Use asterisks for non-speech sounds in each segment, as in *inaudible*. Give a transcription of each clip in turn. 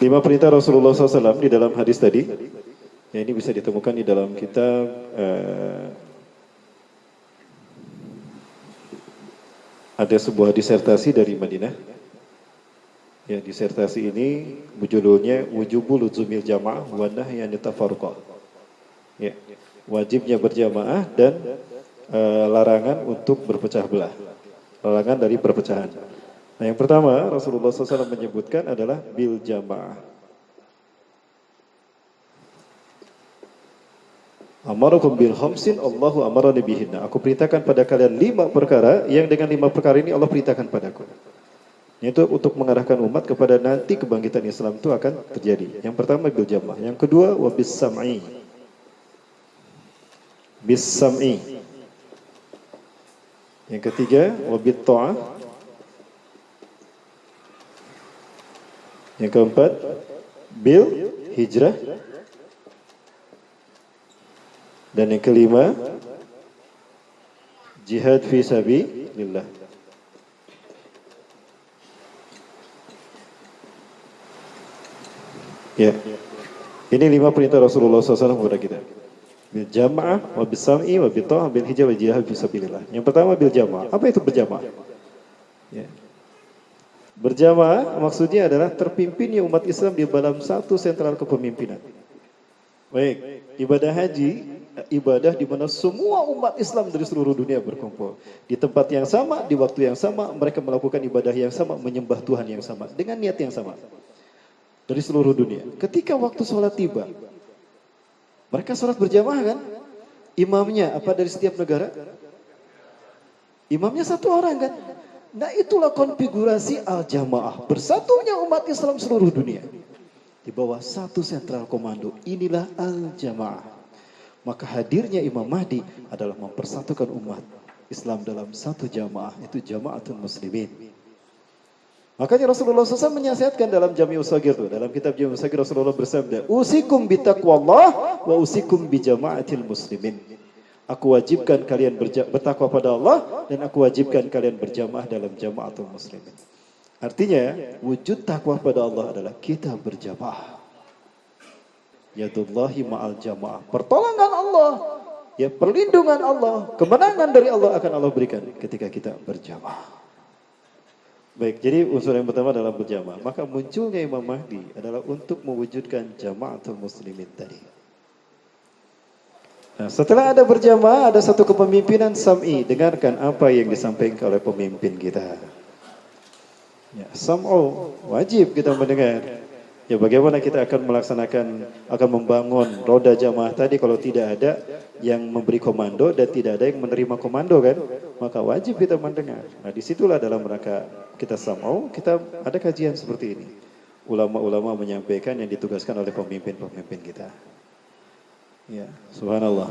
Lima perintah Rasulullah SAW di dalam hadis tadi. Ya, ini bisa ditemukan di dalam kitab uh, ada sebuah disertasi dari Madinah. Ya, disertasi ini berjudulnya Wujubul Luzumil Jamaah wa Nahyan Tafarruqa. Ya, wajibnya berjamaah dan uh, larangan untuk berpecah belah. Larangan dari perpecahan. Nah, yang pertama Rasulullah SAW menyebutkan adalah bil jamaah. Amarukum bil khamsin Allahu amarani bihinna. Aku perintahkan pada kalian lima perkara yang dengan lima perkara ini Allah perintahkan padaku. Itu untuk mengarahkan umat kepada nanti kebangkitan Islam itu akan terjadi. Yang pertama bil jamaah, yang kedua wabis sam'i. Bis sam'i. Yang ketiga wabit ta'ah. Yang keempat bil hijrah dan yang kelima jihad fi sabilillah. Ya. Ini lima perintah Rasulullah SAW kepada kita. Bil jamaah, wa bil sam'i, wa bil ta'ah, bil hijab, wa jihad fi sabilillah. Yang pertama bil jamaah. Apa itu berjamaah? Ya. Berjamaah maksudnya adalah terpimpinnya umat Islam di dalam satu sentral kepemimpinan. Baik, ibadah haji ibadah di mana semua umat Islam dari seluruh dunia berkumpul. Di tempat yang sama, di waktu yang sama, mereka melakukan ibadah yang sama, menyembah Tuhan yang sama, dengan niat yang sama. Dari seluruh dunia. Ketika waktu sholat tiba, mereka sholat berjamaah kan? Imamnya apa dari setiap negara? Imamnya satu orang kan? Nah itulah konfigurasi al-jamaah. Bersatunya umat Islam seluruh dunia. Di bawah satu sentral komando. Inilah al-jamaah. Maka hadirnya Imam Mahdi adalah mempersatukan umat Islam dalam satu jamaah, itu jamaatul muslimin. Makanya Rasulullah SAW menyiasatkan dalam Jami Usagir itu, dalam kitab Jami Usagir Rasulullah bersabda, "Usikum bitaqwallah wa usikum bijamaatil muslimin." Aku wajibkan kalian bertakwa pada Allah dan aku wajibkan kalian berjamaah dalam jamaatul muslimin. Artinya, wujud takwa pada Allah adalah kita berjamaah. Yadullahi ma'al jamaah. Pertolongan Allah. Ya perlindungan Allah. Kemenangan dari Allah akan Allah berikan ketika kita berjamaah. Baik, jadi unsur yang pertama adalah berjamaah. Maka munculnya Imam Mahdi adalah untuk mewujudkan jamaatul muslimin tadi. Nah, setelah ada berjamaah, ada satu kepemimpinan sam'i. Dengarkan apa yang disampaikan oleh pemimpin kita. Ya, sam'u, wajib kita mendengar. Ya bagaimana kita akan melaksanakan, akan membangun roda jamaah tadi kalau tidak ada yang memberi komando dan tidak ada yang menerima komando kan? Maka wajib kita mendengar. Nah di situlah dalam rangka kita samau, kita ada kajian seperti ini. Ulama-ulama menyampaikan yang ditugaskan oleh pemimpin-pemimpin kita. Ya, subhanallah.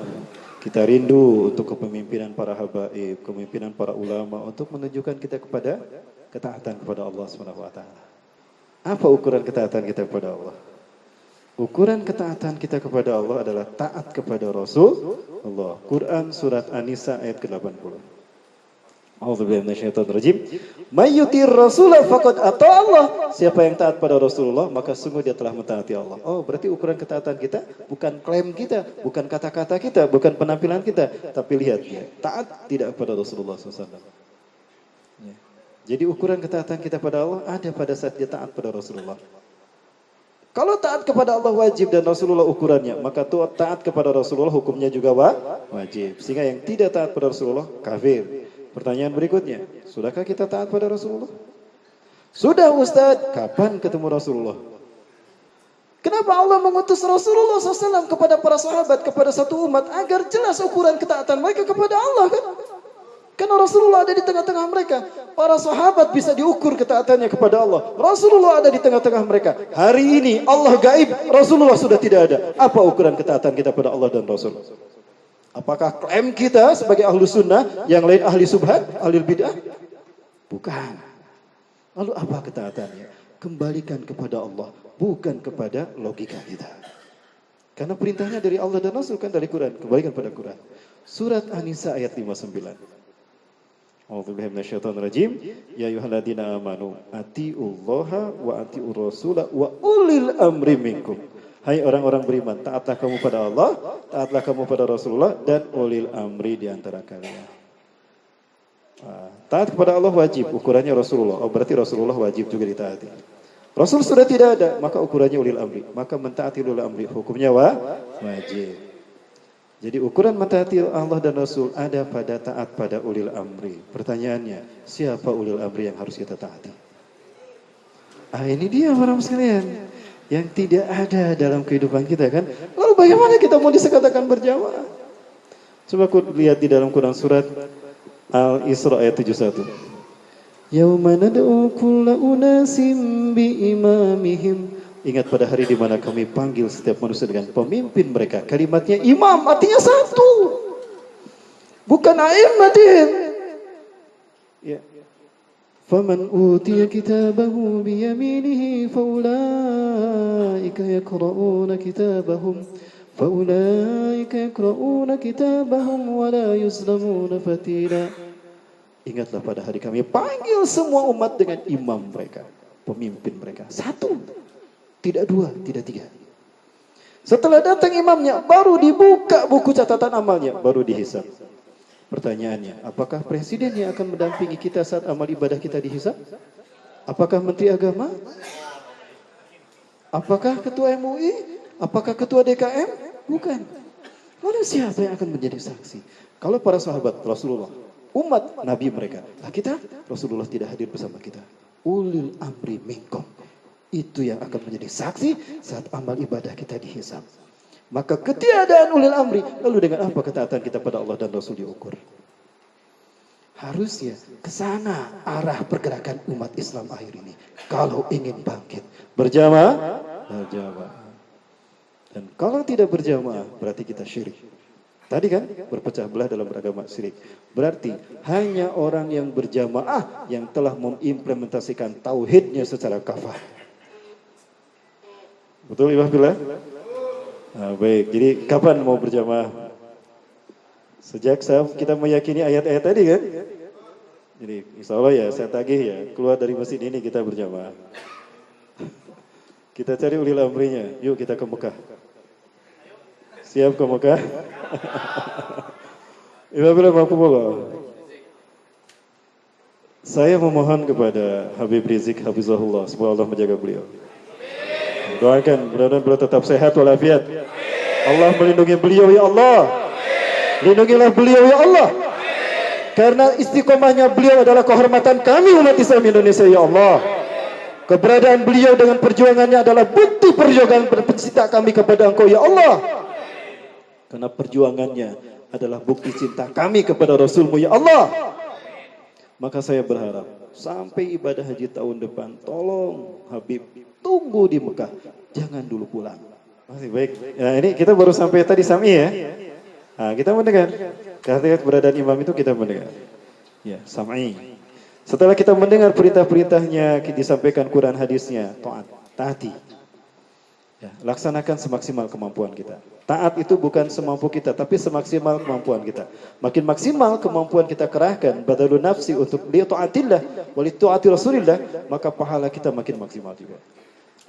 Kita rindu untuk kepemimpinan para habaib, kepemimpinan para ulama untuk menunjukkan kita kepada ketaatan kepada Allah Subhanahu wa taala. Apa ukuran ketaatan kita kepada Allah? Ukuran ketaatan kita kepada Allah adalah taat kepada Rasul Allah. Quran surat An-Nisa ayat ke-80. A'udzubillahi minasyaitonir rajim. May yutir rasul faqad ata Allah. Siapa yang taat pada Rasulullah maka sungguh dia telah mentaati Allah. Oh, berarti ukuran ketaatan kita bukan klaim kita, bukan kata-kata kita, bukan penampilan kita, tapi lihat ya, taat tidak pada Rasulullah SAW. Jadi ukuran ketaatan kita pada Allah ada pada saat dia taat pada Rasulullah. Kalau taat kepada Allah wajib dan Rasulullah ukurannya, maka taat kepada Rasulullah hukumnya juga wajib. Sehingga yang tidak taat pada Rasulullah kafir. Pertanyaan berikutnya, sudahkah kita taat pada Rasulullah? Sudah Ustaz, kapan ketemu Rasulullah? Kenapa Allah mengutus Rasulullah SAW kepada para sahabat, kepada satu umat agar jelas ukuran ketaatan mereka kepada Allah kan? Karena Rasulullah ada di tengah-tengah mereka. Para sahabat bisa diukur ketaatannya kepada Allah. Rasulullah ada di tengah-tengah mereka. Hari ini Allah gaib, Rasulullah sudah tidak ada. Apa ukuran ketaatan kita pada Allah dan Rasul? Apakah klaim kita sebagai ahlu sunnah, yang lain ahli subhat, ahli bid'ah? Bukan. Lalu apa ketaatannya? Kembalikan kepada Allah, bukan kepada logika kita. Karena perintahnya dari Allah dan Rasul kan dari Quran. Kembalikan pada Quran. Surat An-Nisa ayat 59. A'udzubillahi minasyaitonir rajim. Ya ayyuhalladzina amanu wa atiur wa ulil amri minkum. Hai orang-orang beriman, taatlah kamu pada Allah, taatlah kamu pada Rasulullah dan ulil amri di antara kalian. Ah, taat kepada Allah wajib, ukurannya Rasulullah. Oh, berarti Rasulullah wajib juga ditaati. Rasul sudah tidak ada, maka ukurannya ulil amri. Maka mentaati ulil amri, hukumnya wa, wajib. Jadi ukuran mentaati Allah dan Rasul ada pada taat pada ulil amri. Pertanyaannya, siapa ulil amri yang harus kita taati? Ah ini dia para sekalian yang tidak ada dalam kehidupan kita kan. Lalu bagaimana kita mau disekatakan berjamaah? Coba aku lihat di dalam Quran surat Al-Isra ayat 71. Yauma nad'u kulla unasim bi imamihim Ingat pada hari di mana kami panggil setiap manusia dengan pemimpin mereka. Kalimatnya imam artinya satu. Bukan a'immatin. Ya. Utiya kitabahu biyaminihi faulaika yakra'una kitabahum faulaika yakra'una kitabahum wa la yuzlamuna fatila. Ingatlah pada hari kami panggil semua umat dengan imam mereka, pemimpin mereka. Satu. Tidak dua, tidak tiga. Setelah datang imamnya, baru dibuka buku catatan amalnya, baru dihisap. Pertanyaannya, apakah presiden yang akan mendampingi kita saat amal ibadah kita dihisap? Apakah menteri agama? Apakah ketua MUI? Apakah ketua DKM? Bukan. Lalu siapa yang akan menjadi saksi? Kalau para sahabat Rasulullah, umat Nabi mereka, nah kita Rasulullah tidak hadir bersama kita. Ulil amri minkum. Itu yang akan menjadi saksi saat amal ibadah kita dihisap. Maka ketiadaan ulil amri, lalu dengan apa ketaatan kita pada Allah dan Rasul diukur? Harusnya ke sana arah pergerakan umat Islam akhir ini. Kalau ingin bangkit. Berjamaah? Berjamaah. Dan kalau tidak berjamaah, berarti kita syirik. Tadi kan berpecah belah dalam beragama syirik. Berarti hanya orang yang berjamaah yang telah mengimplementasikan tauhidnya secara kafah. Betul Ibah Bila? Nah, baik, jadi kapan mau berjamaah? Sejak saya, kita meyakini ayat-ayat tadi kan? Jadi insya Allah ya saya tagih ya, keluar dari masjid ini kita berjamaah. Kita cari ulil amrinya, yuk kita ke Mekah. Siap ke Mekah? *laughs* Saya memohon kepada Habib Rizik Habibullah, semoga Allah menjaga beliau. Doakan mudah-mudahan beliau tetap sehat walafiat. Allah melindungi beliau ya Allah. Lindungilah beliau ya Allah. Karena istiqomahnya beliau adalah kehormatan kami umat Islam Indonesia ya Allah. Keberadaan beliau dengan perjuangannya adalah bukti perjuangan pencipta kami kepada Engkau ya Allah. Karena perjuangannya adalah bukti cinta kami kepada Rasulmu ya Allah. Maka saya berharap sampai ibadah haji tahun depan, tolong Habib tunggu di Mekah, jangan dulu pulang. Masih baik. Nah, ini kita baru sampai tadi Sami ya. Nah, kita mendengar. Karena keberadaan imam itu kita mendengar. Ya, Sami. Setelah kita mendengar perintah-perintahnya, disampaikan Quran hadisnya, taat, taati. Ya, laksanakan semaksimal kemampuan kita. Taat itu bukan semampu kita, tapi semaksimal kemampuan kita. Makin maksimal kemampuan kita kerahkan, badalun nafsi untuk li taatillah, wali taati rasulillah, maka pahala kita makin maksimal juga.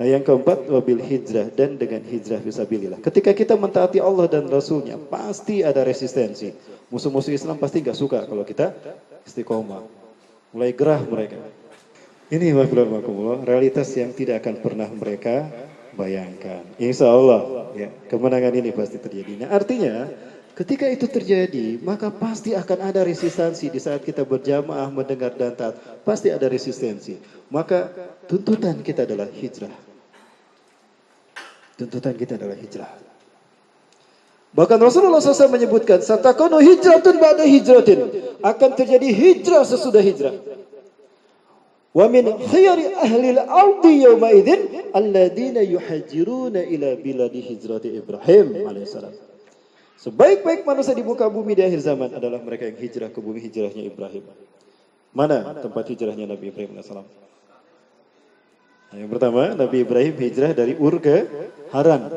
Nah yang keempat, wabil hijrah dan dengan hijrah visabilillah. Ketika kita mentaati Allah dan Rasulnya, pasti ada resistensi. Musuh-musuh Islam pasti nggak suka kalau kita istiqomah. Mulai gerah mereka. Ini realitas yang tidak akan pernah mereka bayangkan. Insya Allah ya, kemenangan ini pasti terjadi. Nah, artinya ketika itu terjadi, maka pasti akan ada resistensi di saat kita berjamaah mendengar dan taat. Pasti ada resistensi. Maka tuntutan kita adalah hijrah. Tuntutan kita adalah hijrah. Bahkan Rasulullah SAW menyebutkan, Satakunu hijratun ba'da hijratin. Akan terjadi hijrah sesudah hijrah. Wa min khiyari ahli al-ardi yawma idzin alladziina yuhajiruna ila biladi hijrati Ibrahim alaihissalam. Sebaik-baik manusia di muka bumi di akhir zaman adalah mereka yang hijrah ke bumi hijrahnya Ibrahim. Mana tempat hijrahnya Nabi Ibrahim alaihissalam? Nah, yang pertama, Nabi Ibrahim hijrah dari Ur ke Haran.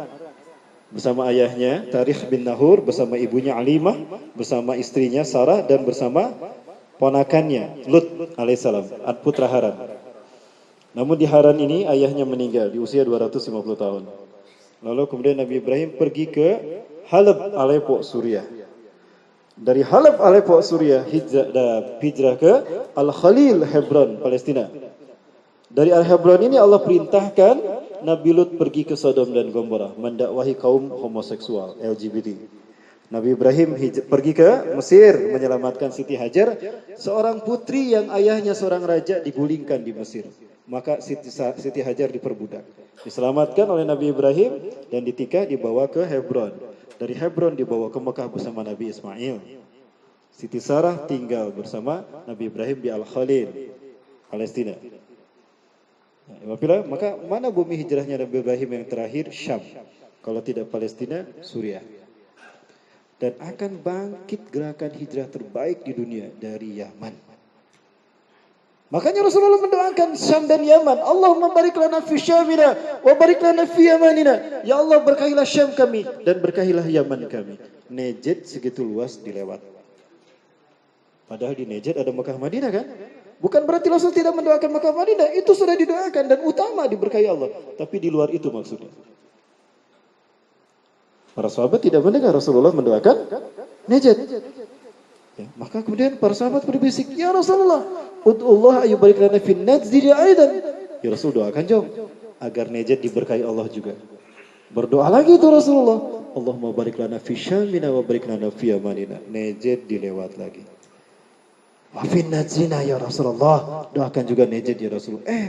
Bersama ayahnya, Tarikh bin Nahur, bersama ibunya Alimah, bersama istrinya Sarah, dan bersama ponakannya Lut alaihissalam, putra Haran. Namun di Haran ini ayahnya meninggal di usia 250 tahun. Lalu kemudian Nabi Ibrahim pergi ke Halab, Aleppo, Suriah. Dari Halab, Aleppo, Suriah hijrah, hijrah ke Al-Khalil, Hebron, Palestina. Dari Al-Hebron ini Allah perintahkan Nabi Lut pergi ke Sodom dan Gomorrah mendakwahi kaum homoseksual LGBT. Nabi Ibrahim pergi ke Mesir menyelamatkan Siti Hajar, seorang putri yang ayahnya seorang raja digulingkan di Mesir. Maka Siti, Siti Hajar diperbudak. Diselamatkan oleh Nabi Ibrahim dan ditikah dibawa ke Hebron. Dari Hebron dibawa ke Mekah bersama Nabi Ismail. Siti Sarah tinggal bersama Nabi Ibrahim di Al-Khalil, Palestina. Apabila maka mana bumi hijrahnya Nabi Ibrahim yang terakhir Syam. Kalau tidak Palestina, Suriah. Dan akan bangkit gerakan hijrah terbaik di dunia dari Yaman. Makanya Rasulullah mendoakan Syam dan Yaman. Allahumma barik lana Syamina wa barik lana Yamanina. Ya Allah berkahilah Syam kami dan berkahilah Yaman kami. Nejet segitu luas dilewat. Padahal di Nejet ada Mekah Madinah kan? Bukan berarti Rasul tidak mendoakan Mekah Madinah, itu sudah didoakan dan utama diberkahi Allah. Tapi di luar itu maksudnya. Para sahabat tidak mendengar Rasulullah mendoakan Najd. Ya, maka kemudian para sahabat berbisik, "Ya Rasulullah, ud'ullah ayyubarik lana fi najdi aidan." Ya Rasul doakan jom agar Najd diberkahi Allah juga. Berdoa lagi itu Rasulullah, Allahumma barik lana fi syamina wa barik lana fi yamanina. Najd dilewat lagi. Wafin najina ya Rasulullah. Doakan juga Najd ya Rasulullah. Eh,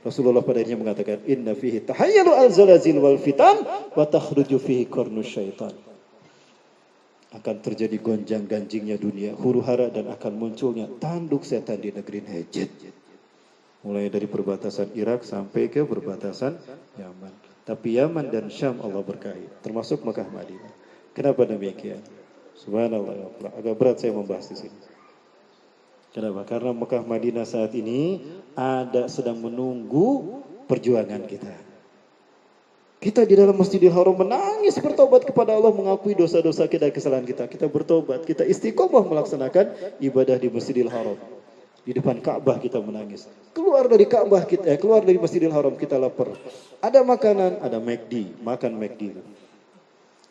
Rasulullah pada akhirnya mengatakan, Inna fihi tahayyalu al-zalazil wal fitan, wa takhruju fihi kornu syaitan. Akan terjadi gonjang ganjingnya dunia, huru hara dan akan munculnya tanduk setan di negeri Najd. Mulai dari perbatasan Irak sampai ke perbatasan Yaman. Tapi Yaman dan Syam Allah berkahi, termasuk Mekah Madinah. Kenapa demikian? Subhanallah, agak berat saya membahas di sini. Kenapa? Karena Mekah Madinah saat ini ada sedang menunggu perjuangan kita. Kita di dalam Masjidil Haram menangis bertobat kepada Allah mengakui dosa-dosa kita, kesalahan kita. Kita bertobat, kita istiqomah melaksanakan ibadah di Masjidil Haram. Di depan Ka'bah kita menangis. Keluar dari Ka'bah kita, eh, keluar dari Masjidil Haram kita lapar. Ada makanan, ada McD, makan McD.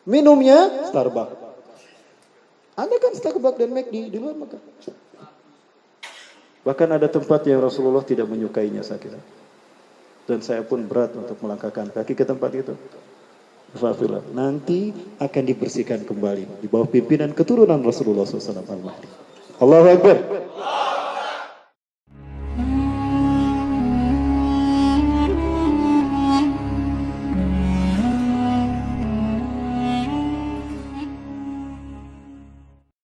Minumnya Starbucks. Ada kan Starbucks dan McD di luar makan. Bahkan ada tempat yang Rasulullah tidak menyukainya sakit. Dan saya pun berat untuk melangkahkan kaki ke tempat itu. Fafilah. Nanti akan dibersihkan kembali di bawah pimpinan keturunan Rasulullah SAW. Allahu Akbar.